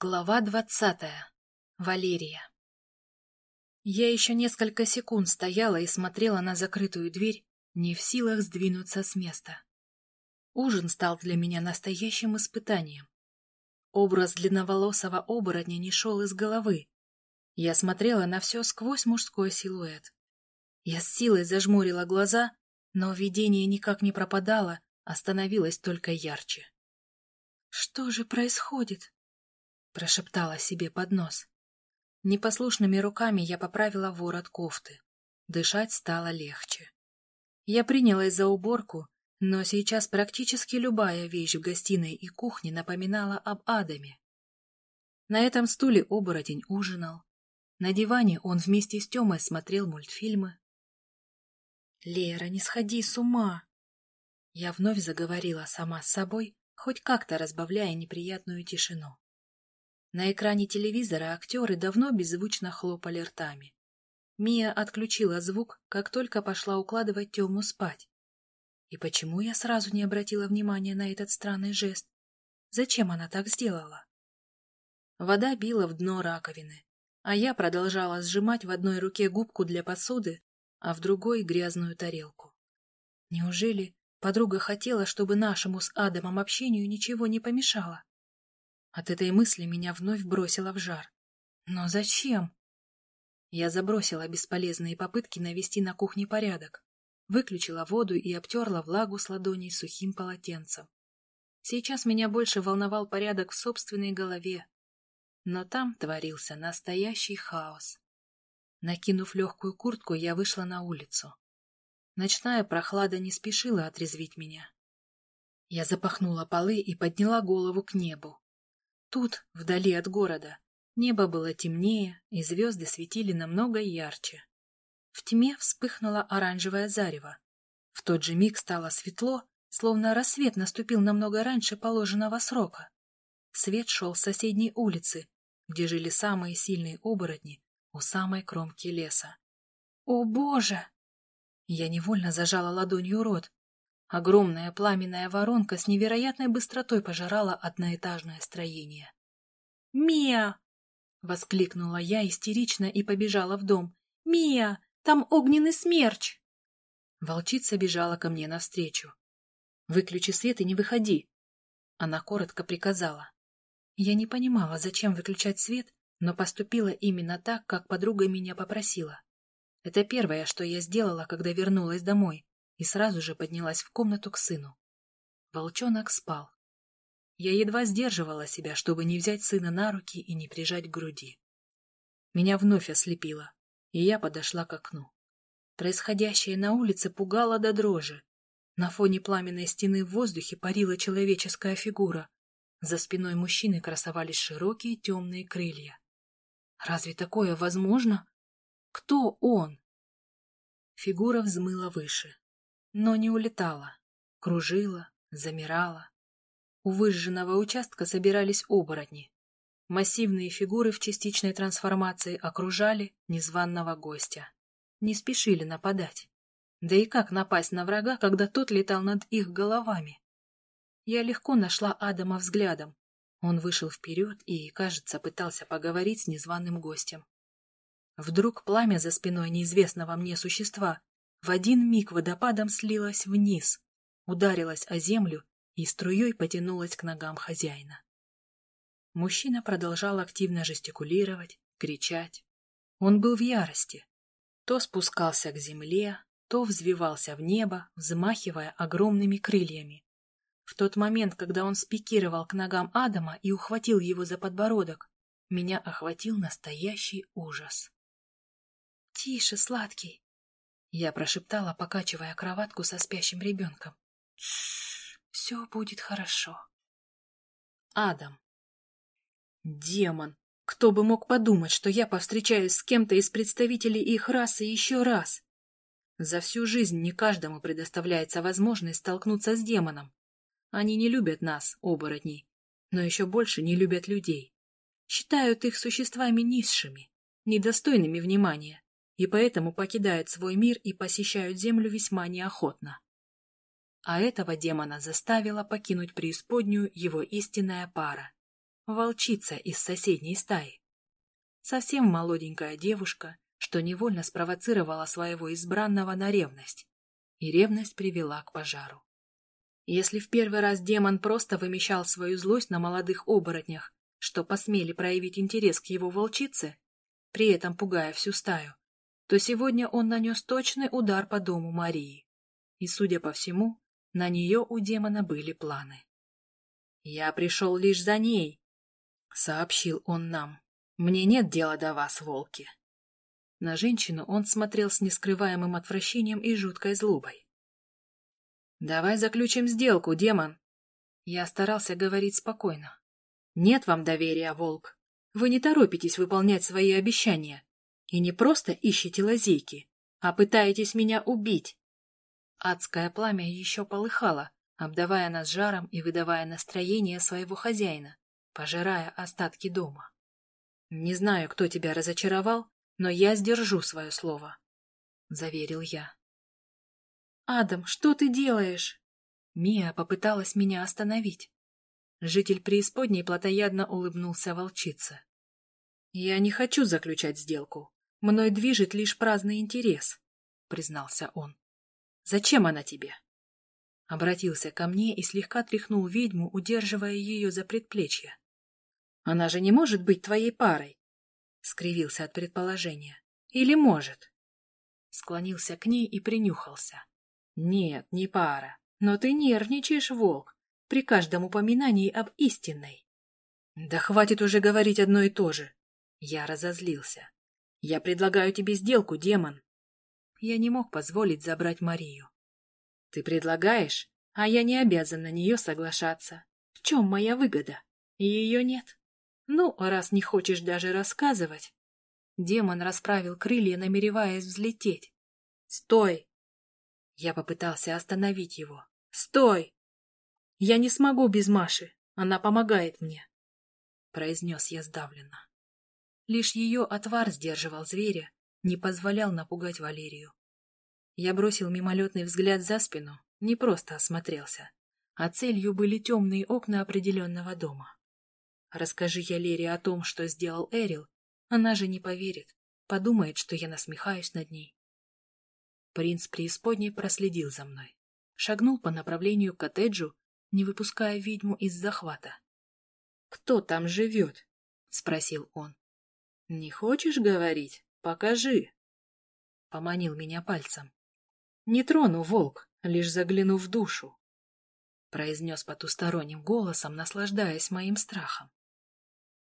Глава двадцатая. Валерия. Я еще несколько секунд стояла и смотрела на закрытую дверь, не в силах сдвинуться с места. Ужин стал для меня настоящим испытанием. Образ длинноволосого оборотня не шел из головы. Я смотрела на все сквозь мужской силуэт. Я с силой зажмурила глаза, но видение никак не пропадало, а становилось только ярче. Что же происходит? Прошептала себе под нос. Непослушными руками я поправила ворот кофты. Дышать стало легче. Я принялась за уборку, но сейчас практически любая вещь в гостиной и кухне напоминала об Адаме. На этом стуле оборотень ужинал. На диване он вместе с Тёмой смотрел мультфильмы. «Лера, не сходи с ума!» Я вновь заговорила сама с собой, хоть как-то разбавляя неприятную тишину. На экране телевизора актеры давно беззвучно хлопали ртами. Мия отключила звук, как только пошла укладывать Тему спать. И почему я сразу не обратила внимания на этот странный жест? Зачем она так сделала? Вода била в дно раковины, а я продолжала сжимать в одной руке губку для посуды, а в другой — грязную тарелку. Неужели подруга хотела, чтобы нашему с Адамом общению ничего не помешало? От этой мысли меня вновь бросило в жар. Но зачем? Я забросила бесполезные попытки навести на кухне порядок, выключила воду и обтерла влагу с ладоней сухим полотенцем. Сейчас меня больше волновал порядок в собственной голове, но там творился настоящий хаос. Накинув легкую куртку, я вышла на улицу. Ночная прохлада не спешила отрезвить меня. Я запахнула полы и подняла голову к небу. Тут, вдали от города, небо было темнее, и звезды светили намного ярче. В тьме вспыхнуло оранжевое зарево. В тот же миг стало светло, словно рассвет наступил намного раньше положенного срока. Свет шел с соседней улицы, где жили самые сильные оборотни у самой кромки леса. «О, Боже!» Я невольно зажала ладонью рот, Огромная пламенная воронка с невероятной быстротой пожирала одноэтажное строение. «Мия!» — воскликнула я истерично и побежала в дом. «Мия! Там огненный смерч!» Волчица бежала ко мне навстречу. «Выключи свет и не выходи!» Она коротко приказала. Я не понимала, зачем выключать свет, но поступила именно так, как подруга меня попросила. Это первое, что я сделала, когда вернулась домой и сразу же поднялась в комнату к сыну. Волчонок спал. Я едва сдерживала себя, чтобы не взять сына на руки и не прижать к груди. Меня вновь ослепило, и я подошла к окну. Происходящее на улице пугало до дрожи. На фоне пламенной стены в воздухе парила человеческая фигура. За спиной мужчины красовались широкие темные крылья. Разве такое возможно? Кто он? Фигура взмыла выше но не улетала, кружила, замирала. У выжженного участка собирались оборотни. Массивные фигуры в частичной трансформации окружали незваного гостя. Не спешили нападать. Да и как напасть на врага, когда тот летал над их головами? Я легко нашла Адама взглядом. Он вышел вперед и, кажется, пытался поговорить с незваным гостем. Вдруг пламя за спиной неизвестного мне существа в один миг водопадом слилась вниз, ударилась о землю и струей потянулась к ногам хозяина. Мужчина продолжал активно жестикулировать, кричать. Он был в ярости. То спускался к земле, то взвивался в небо, взмахивая огромными крыльями. В тот момент, когда он спикировал к ногам Адама и ухватил его за подбородок, меня охватил настоящий ужас. — Тише, сладкий! Я прошептала, покачивая кроватку со спящим ребенком. Все будет хорошо. Адам. Демон. Кто бы мог подумать, что я повстречаюсь с кем-то из представителей их расы еще раз? За всю жизнь не каждому предоставляется возможность столкнуться с демоном. Они не любят нас, оборотней, но еще больше не любят людей. Считают их существами низшими, недостойными внимания и поэтому покидают свой мир и посещают Землю весьма неохотно. А этого демона заставила покинуть преисподнюю его истинная пара. волчица из соседней стаи. Совсем молоденькая девушка, что невольно спровоцировала своего избранного на ревность, и ревность привела к пожару. Если в первый раз демон просто вымещал свою злость на молодых оборотнях, что посмели проявить интерес к его волчице, при этом пугая всю стаю, то сегодня он нанес точный удар по дому Марии. И, судя по всему, на нее у демона были планы. «Я пришел лишь за ней», — сообщил он нам. «Мне нет дела до вас, волки». На женщину он смотрел с нескрываемым отвращением и жуткой злобой. «Давай заключим сделку, демон!» Я старался говорить спокойно. «Нет вам доверия, волк. Вы не торопитесь выполнять свои обещания. И не просто ищете лазейки, а пытаетесь меня убить. Адское пламя еще полыхало, обдавая нас жаром и выдавая настроение своего хозяина, пожирая остатки дома. Не знаю, кто тебя разочаровал, но я сдержу свое слово, — заверил я. «Адам, что ты делаешь?» Мия попыталась меня остановить. Житель преисподней плотоядно улыбнулся волчице. «Я не хочу заключать сделку. Мной движет лишь праздный интерес», — признался он. «Зачем она тебе?» Обратился ко мне и слегка тряхнул ведьму, удерживая ее за предплечье. «Она же не может быть твоей парой!» — скривился от предположения. «Или может?» Склонился к ней и принюхался. «Нет, не пара. Но ты нервничаешь, волк, при каждом упоминании об истинной». «Да хватит уже говорить одно и то же!» Я разозлился. «Я предлагаю тебе сделку, демон!» Я не мог позволить забрать Марию. «Ты предлагаешь, а я не обязан на нее соглашаться. В чем моя выгода? Ее нет. Ну, раз не хочешь даже рассказывать...» Демон расправил крылья, намереваясь взлететь. «Стой!» Я попытался остановить его. «Стой! Я не смогу без Маши, она помогает мне», — произнес я сдавленно. Лишь ее отвар сдерживал зверя, не позволял напугать Валерию. Я бросил мимолетный взгляд за спину, не просто осмотрелся, а целью были темные окна определенного дома. Расскажи я Лере о том, что сделал Эрил, она же не поверит, подумает, что я насмехаюсь над ней. Принц преисподней проследил за мной, шагнул по направлению к коттеджу, не выпуская ведьму из захвата. — Кто там живет? — спросил он. — Не хочешь говорить? Покажи. Поманил меня пальцем. Не трону, волк, лишь загляну в душу. Произнес потусторонним голосом, наслаждаясь моим страхом.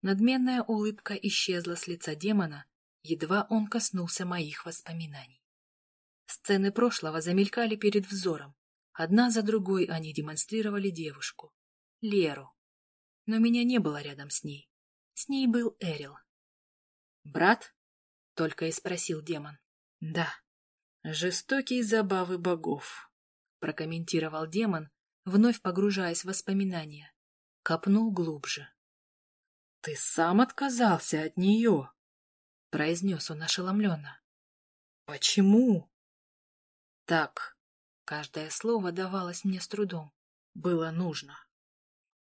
Надменная улыбка исчезла с лица демона, едва он коснулся моих воспоминаний. Сцены прошлого замелькали перед взором. Одна за другой они демонстрировали девушку, Леру. Но меня не было рядом с ней. С ней был Эрил. «Брат?» — только и спросил демон. «Да. Жестокие забавы богов», — прокомментировал демон, вновь погружаясь в воспоминания. Копнул глубже. «Ты сам отказался от нее», — произнес он ошеломленно. «Почему?» «Так», — каждое слово давалось мне с трудом, — «было нужно».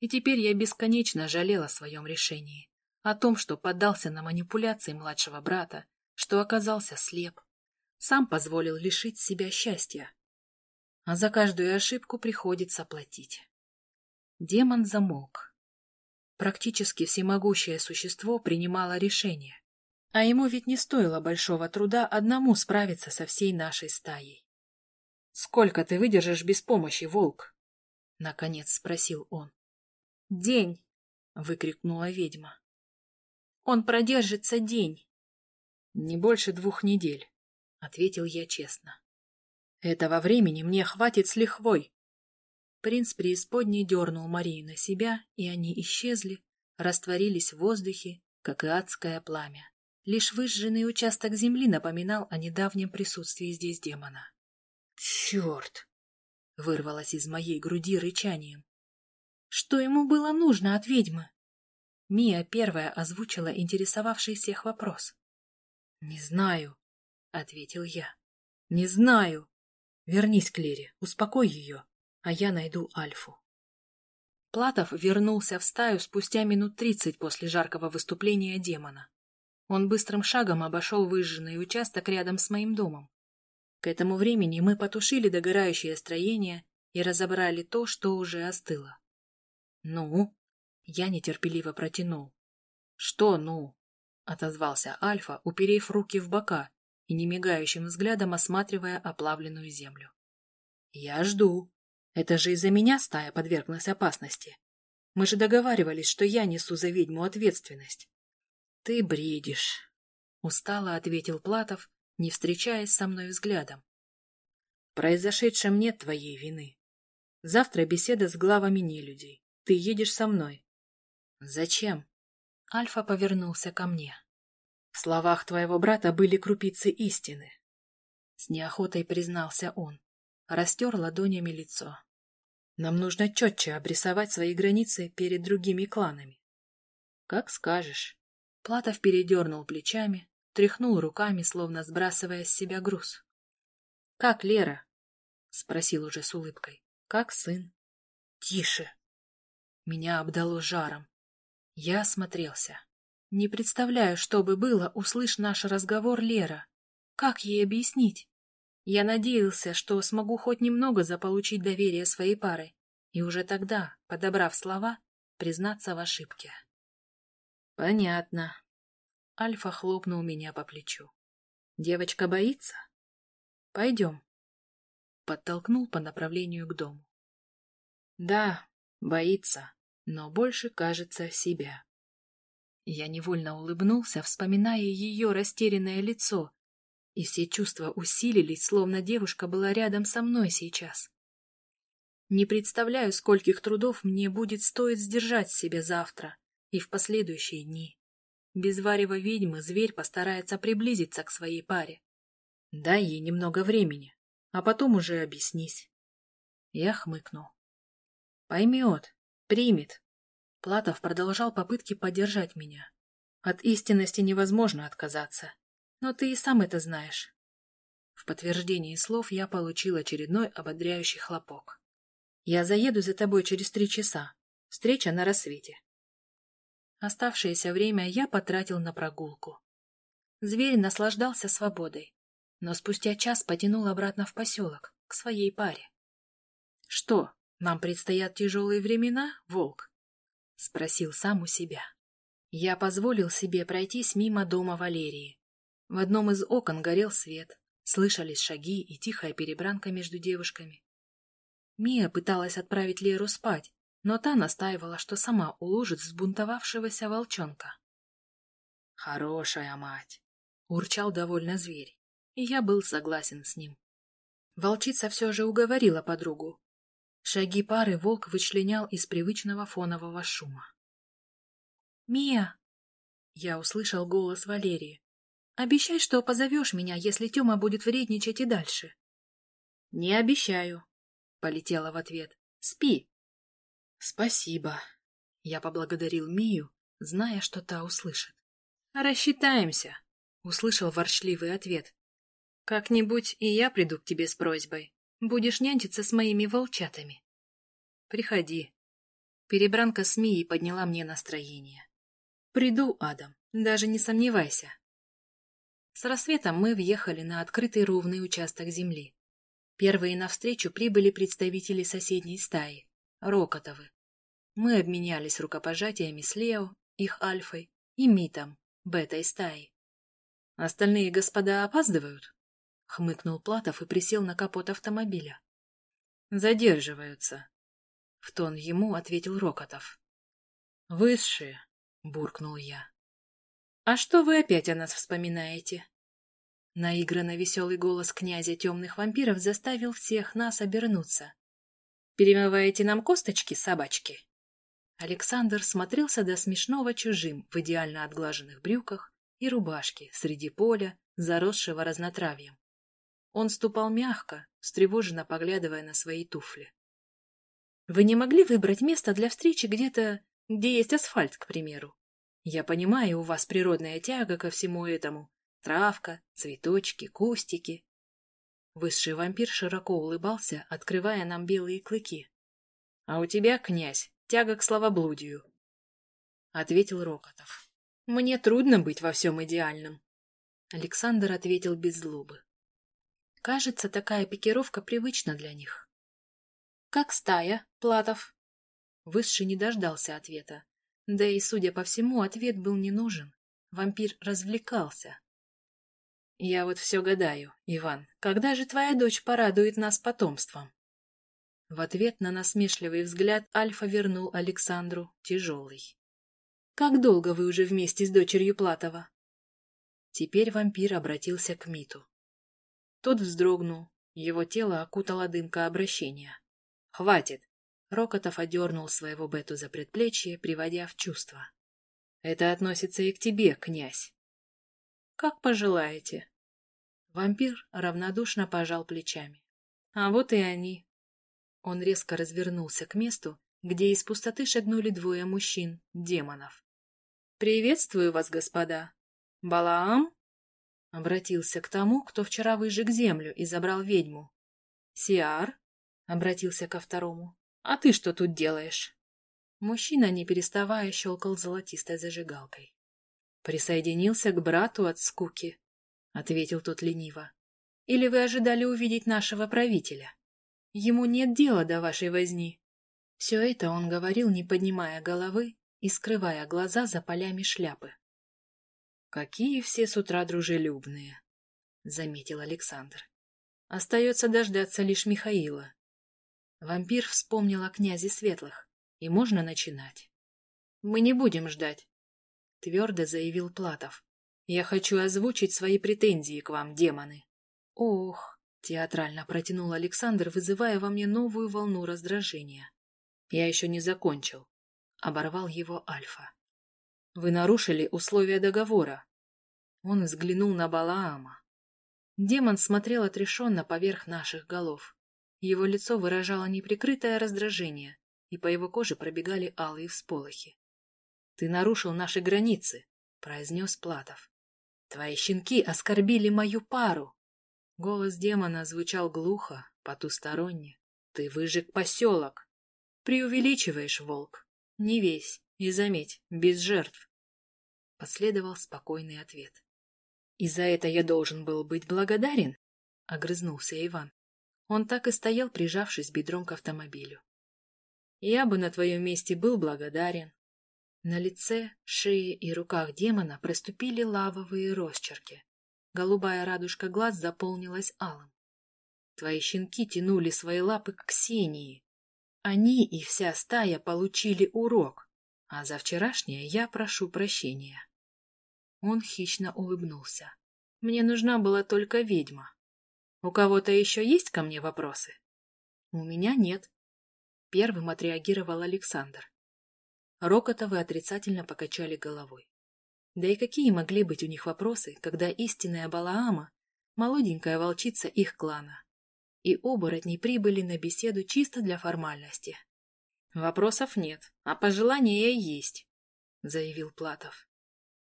И теперь я бесконечно жалел о своем решении о том, что поддался на манипуляции младшего брата, что оказался слеп, сам позволил лишить себя счастья. А за каждую ошибку приходится платить. Демон замолк. Практически всемогущее существо принимало решение. А ему ведь не стоило большого труда одному справиться со всей нашей стаей. — Сколько ты выдержишь без помощи, волк? — наконец спросил он. — День! — выкрикнула ведьма. Он продержится день. — Не больше двух недель, — ответил я честно. — Этого времени мне хватит с лихвой. Принц преисподней дернул Марию на себя, и они исчезли, растворились в воздухе, как и адское пламя. Лишь выжженный участок земли напоминал о недавнем присутствии здесь демона. «Черт!» — вырвалось из моей груди рычанием. «Что ему было нужно от ведьмы?» Мия первая озвучила интересовавший всех вопрос. «Не знаю», — ответил я. «Не знаю. Вернись к Лере, успокой ее, а я найду Альфу». Платов вернулся в стаю спустя минут тридцать после жаркого выступления демона. Он быстрым шагом обошел выжженный участок рядом с моим домом. К этому времени мы потушили догорающее строение и разобрали то, что уже остыло. «Ну?» — я нетерпеливо протянул. «Что «ну?» — отозвался Альфа, уперев руки в бока и немигающим взглядом осматривая оплавленную землю. «Я жду. Это же из-за меня стая подверглась опасности. Мы же договаривались, что я несу за ведьму ответственность». «Ты бредишь», — устало ответил Платов, не встречаясь со мной взглядом. «В произошедшем нет твоей вины. Завтра беседа с главами нелюдей. Ты едешь со мной». «Зачем?» Альфа повернулся ко мне. В словах твоего брата были крупицы истины. С неохотой признался он. Растер ладонями лицо. Нам нужно четче обрисовать свои границы перед другими кланами. Как скажешь. Платов передернул плечами, тряхнул руками, словно сбрасывая с себя груз. — Как Лера? — спросил уже с улыбкой. — Как сын? — Тише. Меня обдало жаром. Я осмотрелся. Не представляю, что бы было, услышь наш разговор Лера. Как ей объяснить? Я надеялся, что смогу хоть немного заполучить доверие своей пары, и уже тогда, подобрав слова, признаться в ошибке. Понятно. Альфа хлопнул меня по плечу. Девочка боится? Пойдем. Подтолкнул по направлению к дому. Да, боится, но больше, кажется, себя. Я невольно улыбнулся, вспоминая ее растерянное лицо, и все чувства усилились, словно девушка была рядом со мной сейчас. Не представляю, скольких трудов мне будет стоить сдержать себя завтра и в последующие дни. Без варева ведьмы зверь постарается приблизиться к своей паре. Дай ей немного времени, а потом уже объяснись. Я хмыкнул. Поймет, примет, Платов продолжал попытки поддержать меня. От истинности невозможно отказаться. Но ты и сам это знаешь. В подтверждении слов я получил очередной ободряющий хлопок. Я заеду за тобой через три часа. Встреча на рассвете. Оставшееся время я потратил на прогулку. Зверь наслаждался свободой, но спустя час потянул обратно в поселок, к своей паре. Что, нам предстоят тяжелые времена, волк? — спросил сам у себя. Я позволил себе пройтись мимо дома Валерии. В одном из окон горел свет, слышались шаги и тихая перебранка между девушками. Мия пыталась отправить Леру спать, но та настаивала, что сама уложит взбунтовавшегося волчонка. «Хорошая мать!» — урчал довольно зверь, и я был согласен с ним. Волчица все же уговорила подругу, Шаги пары волк вычленял из привычного фонового шума. «Мия!» Я услышал голос Валерии. «Обещай, что позовешь меня, если Тёма будет вредничать и дальше». «Не обещаю», — полетела в ответ. «Спи». «Спасибо». Я поблагодарил Мию, зная, что та услышит. «Рассчитаемся», — услышал ворчливый ответ. «Как-нибудь и я приду к тебе с просьбой. Будешь нянчиться с моими волчатами. Приходи. Перебранка с Мией подняла мне настроение. Приду, Адам, даже не сомневайся. С рассветом мы въехали на открытый ровный участок земли. Первые навстречу прибыли представители соседней стаи, Рокотовы. Мы обменялись рукопожатиями с Лео, их Альфой, и Митом, бетой стаи. Остальные господа опаздывают? — хмыкнул Платов и присел на капот автомобиля. «Задерживаются», — в тон ему ответил Рокотов. «Высшие», — буркнул я. «А что вы опять о нас вспоминаете?» Наигранно веселый голос князя темных вампиров заставил всех нас обернуться. «Перемываете нам косточки, собачки?» Александр смотрелся до смешного чужим в идеально отглаженных брюках и рубашке среди поля, заросшего разнотравьем. Он ступал мягко, встревоженно поглядывая на свои туфли. «Вы не могли выбрать место для встречи где-то, где есть асфальт, к примеру? Я понимаю, у вас природная тяга ко всему этому. Травка, цветочки, кустики». Высший вампир широко улыбался, открывая нам белые клыки. «А у тебя, князь, тяга к словоблудию, — ответил Рокотов. Мне трудно быть во всем идеальным. Александр ответил без злобы. Кажется, такая пикировка привычна для них. Как стая, Платов? Высший не дождался ответа. Да и, судя по всему, ответ был не нужен. Вампир развлекался. Я вот все гадаю, Иван, когда же твоя дочь порадует нас потомством? В ответ на насмешливый взгляд Альфа вернул Александру тяжелый. «Как долго вы уже вместе с дочерью Платова?» Теперь вампир обратился к Миту. Тот вздрогнул, его тело окутала дымка обращения. «Хватит!» Рокотов одернул своего Бету за предплечье, приводя в чувство. «Это относится и к тебе, князь». «Как пожелаете». Вампир равнодушно пожал плечами. «А вот и они». Он резко развернулся к месту, где из пустоты шагнули двое мужчин, демонов. «Приветствую вас, господа. Балаам?» Обратился к тому, кто вчера выжег землю и забрал ведьму. «Сиар?» — обратился ко второму. «А ты что тут делаешь?» Мужчина, не переставая, щелкал золотистой зажигалкой. «Присоединился к брату от скуки», — ответил тот лениво. «Или вы ожидали увидеть нашего правителя? Ему нет дела до вашей возни». Все это он говорил, не поднимая головы и скрывая глаза за полями шляпы. «Какие все с утра дружелюбные», — заметил Александр. «Остается дождаться лишь Михаила». Вампир вспомнил о князе Светлых, и можно начинать. «Мы не будем ждать», — твердо заявил Платов. «Я хочу озвучить свои претензии к вам, демоны». «Ох», — театрально протянул Александр, вызывая во мне новую волну раздражения. «Я еще не закончил», — оборвал его Альфа. Вы нарушили условия договора. Он взглянул на Балаама. Демон смотрел отрешенно поверх наших голов. Его лицо выражало неприкрытое раздражение, и по его коже пробегали алые всполохи. — Ты нарушил наши границы, — произнес Платов. — Твои щенки оскорбили мою пару. Голос демона звучал глухо, потусторонне. — Ты выжег поселок. Преувеличиваешь, волк. Не весь. И заметь, без жертв. Последовал спокойный ответ. «И за это я должен был быть благодарен?» — огрызнулся Иван. Он так и стоял, прижавшись бедром к автомобилю. «Я бы на твоем месте был благодарен». На лице, шее и руках демона проступили лавовые росчерки. Голубая радужка глаз заполнилась алым. Твои щенки тянули свои лапы к Ксении. Они и вся стая получили урок. А за вчерашнее я прошу прощения. Он хищно улыбнулся. Мне нужна была только ведьма. У кого-то еще есть ко мне вопросы? У меня нет. Первым отреагировал Александр. Рокотовы отрицательно покачали головой. Да и какие могли быть у них вопросы, когда истинная Балаама — молоденькая волчица их клана, и оборотни прибыли на беседу чисто для формальности. «Вопросов нет, а пожелания есть», — заявил Платов.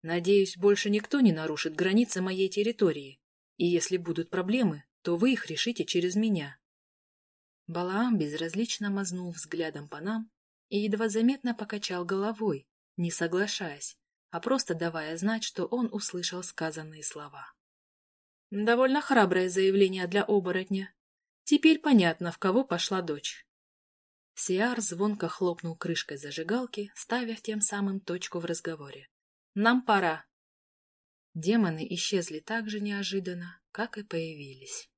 «Надеюсь, больше никто не нарушит границы моей территории, и если будут проблемы, то вы их решите через меня». Балаам безразлично мазнул взглядом по нам и едва заметно покачал головой, не соглашаясь, а просто давая знать, что он услышал сказанные слова. Довольно храброе заявление для оборотня. Теперь понятно, в кого пошла дочь. Сиар звонко хлопнул крышкой зажигалки, ставя тем самым точку в разговоре. «Нам пора!» Демоны исчезли так же неожиданно, как и появились.